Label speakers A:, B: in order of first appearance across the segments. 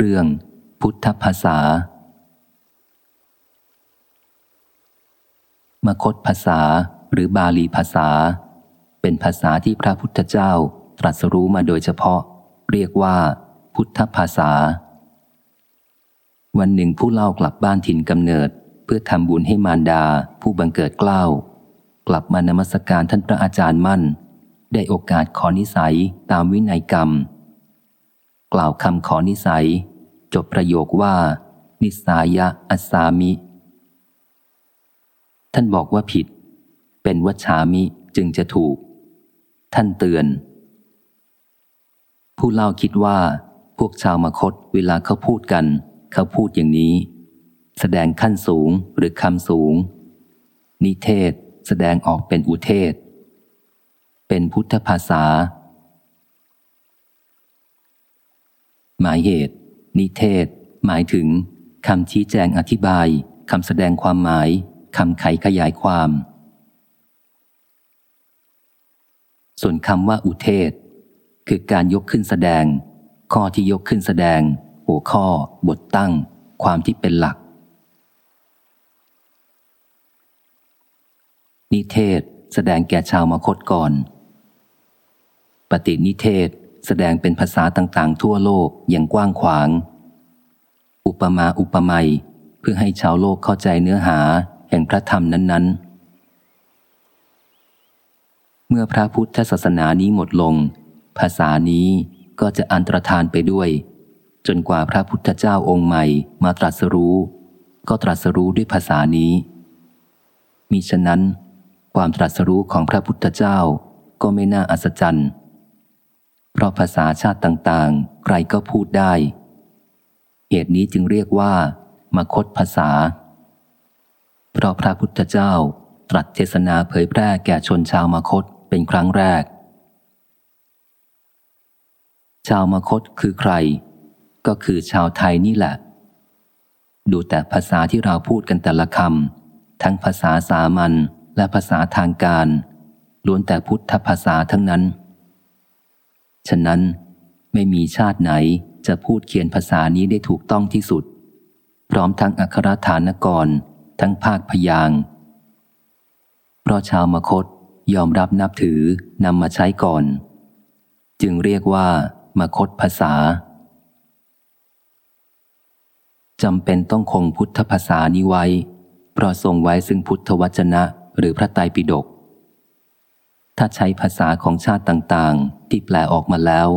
A: เรื่องพุทธภาษา มคตภาษาหรือบาลีภาษา เป็นภาษาที่พระพุทธเจ้าตรัสรู้มาโดยเฉพาะ เรียกว่าพุทธภาษา วันหนึ่งผู้เล่ากลับบ้านถิ่นกำเนิด เพื่อทำบุญให้มารดาผู้บังเกิดเกล้า กลับมานมัสการท่านพระอาจารย์มั่น ได้โอกาสขอนิสัยตามวินัยกรรม กล่าวคำขอนิสัย จบประโยคว่า นิสายะอัสามิ ท่านบอกว่าผิด เป็นวัชชามิจึงจะถูก ท่านเตือน ผู้เล่าคิดว่า พวกชาวมคตเวลาเขาพูดกัน เขาพูดอย่างนี้ แสดงขั้นสูงหรือคำสูง นิเทศแสดงออกเป็นอุเทศ เป็นพุทธภาษา หมายเหตุ นิเทศ หมายถึงคำชี้แจงอธิบายคำแสดงความหมายคำไขขยายความ ส่วนคำว่าอุเทศ คือการยกขึ้นแสดง ข้อที่ยกขึ้นแสดง หัวข้อ บทตั้ง ความที่เป็นหลัก นิเทศ แสดงแก่ชาวมคตก่อน ปฏินิเทศ แสดงเป็นภาษาต่างๆ ทั่วโลกอย่างกว้างขวาง อุปมาอุปไมยเพื่อให้ชาวโลกเข้าใจเนื้อหาแห่งพระธรรมนั้น ๆ เมื่อพระพุทธศาสนานี้หมดลง ภาษานี้ก็จะอันตรธานไปด้วย จนกว่าพระพุทธเจ้าองค์ใหม่มาตรัสรู้ ก็ตรัสรู้ด้วยภาษานี้ มิฉะนั้น ความตรัสรู้ของพระพุทธเจ้าก็ไม่น่าอัศจรรย์ ราะภาษาชาติต่างๆ ใครก็พูดได้ เหตุนี้จึงเรียกว่า มคตภาษา เพราะพระพุทธเจ้าตรัสเทศนาเผยแพร่แก่ชนชาวมคตเป็นครั้งแรก ชาวมคตคือใคร ก็คือชาวไทยนี่แหละ ดูแต่ภาษาที่เราพูดกันแต่ละคำทั้งภาษาสามัญและภาษาทางการล้วนแต่พุทธภาษาทั้งนั้น ฉะนั้นไม่มีชาติไหนจะพูดเขียนภาษานี้ได้ถูกต้องที่สุด พร้อมทั้งอัครฐานกร ทั้งภาคพยางเพราะชาวมคตยอมรับนับถือนำมาใช้ก่อน จึงเรียกว่ามคตภาษาจำเป็นต้องคงพุทธภาษานี้ไว้ เพราะทรงไว้ซึ่งพุทธวจนะหรือพระไตรปิฎก ถ้าใช้ภาษาของชาติต่างๆ ที่แปลออกมาแล้ว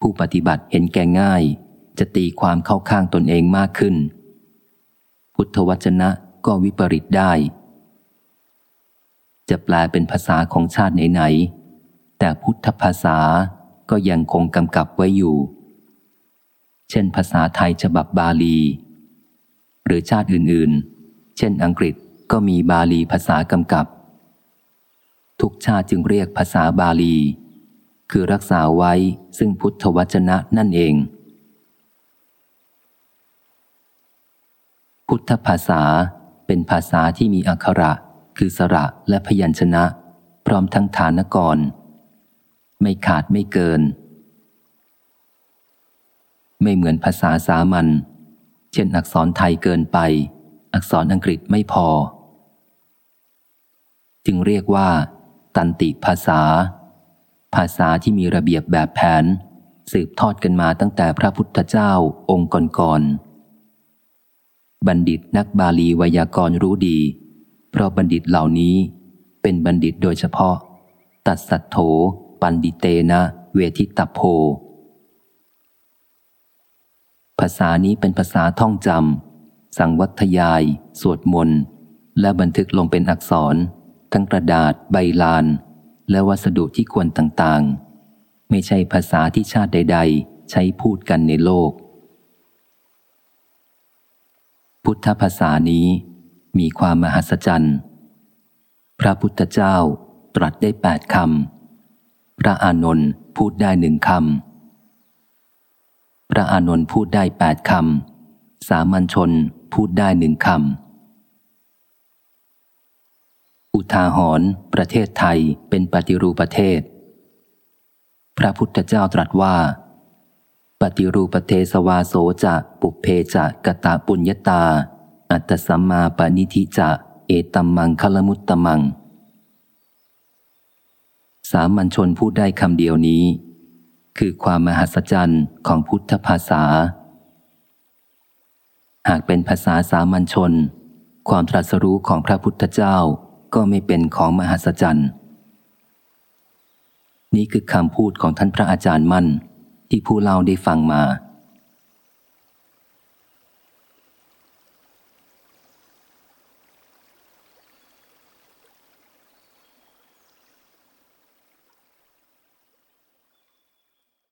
A: ผู้ปฏิบัติเห็นแก่ง่าย จะตีความเข้าข้างตนเองมากขึ้น พุทธวจนะก็วิปริตได้ จะแปลเป็นภาษาของชาติไหนๆแต่พุทธภาษาก็ยังคงกำกับไว้อยู่ เช่นภาษาไทยฉบับบาลี หรือชาติอื่นๆ เช่นอังกฤษก็มีบาลีภาษากำกับ ทุกชาติจึงเรียกภาษาบาลี คือรักษาไว้ซึ่งพุทธวจนะนั่นเอง พุทธภาษาเป็นภาษาที่มีอักขระ คือสระและพยัญชนะ พร้อมทั้งฐานกร ไม่ขาดไม่เกิน ไม่เหมือนภาษาสามัญเช่นอักษรไทยเกินไป อักษรอังกฤษไม่พอ จึงเรียกว่า ตันติภาษา ภาษาที่มีระเบียบแบบแผน สืบทอดกันมาตั้งแต่พระพุทธเจ้าองค์ก่อนๆบัณฑิตนักบาลีไวยากรรู้ดี เพราะบัณฑิตเหล่านี้เป็นบัณฑิตโดยเฉพาะ ตัดสัตโธปันดิเตนะ เวทิตโพ ภาษานี้เป็นภาษาท่องจำสังวัตยาย สวดมนต์ และบันทึกลงเป็นอักษร ทั้งกระดาษ ใบลาน และวัสดุที่ควรต่างๆ ไม่ใช่ภาษาที่ชาติใด ๆ ใช้พูดกันในโลก พุทธภาษานี้มีความมหัศจรรย์ พระพุทธเจ้าตรัสได้แปดคำ พระอานนท์พูดได้หนึ่งคำ พระอานนท์พูดได้แปดคำ สามัญชนพูดได้หนึ่งคำ อุทาหรณ์ประเทศไทยเป็นปฏิรูปประเทศ พระพุทธเจ้าตรัสว่า ปฏิรูปเทสวาโสจะปุเพจะกะตะปุญญาตา อัตตสัมมาปณิธิจะเอตัมมังคลมุตตมัง สามัญชนพูดได้คำเดียวนี้ คือความมหัศจรรย์ของพุทธภาษา หากเป็นภาษาสามัญชน ความตรัสรู้ของพระพุทธเจ้า ก็ไม่เป็นของมหัศจรรย์ นี่คือคำพูดของท่านพระอาจารย์มั่น ที่ผู้เล่าได้ฟังมา